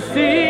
see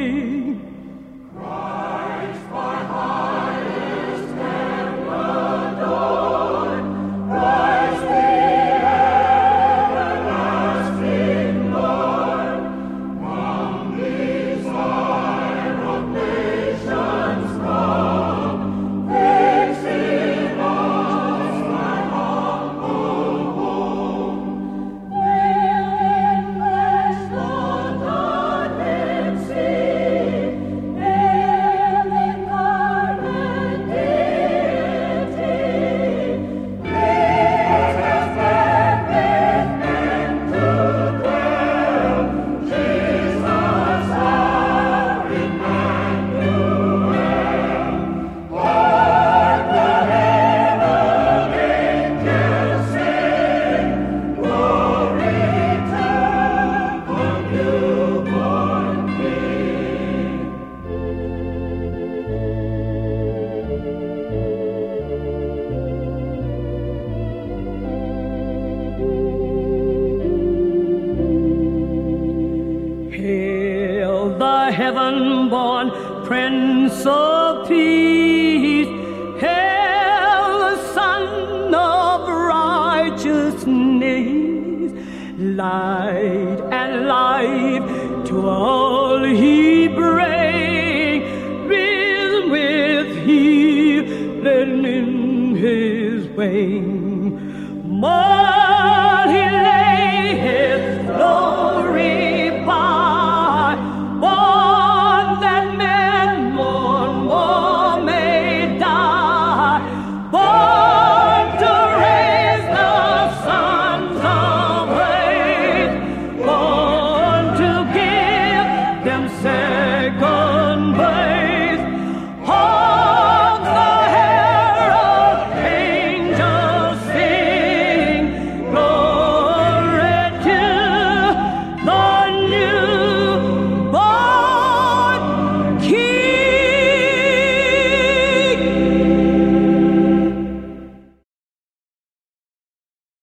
Prince of Peace. Hail the Sun of Righteousness. Light and life to all he bring. Risen with healing in his wings.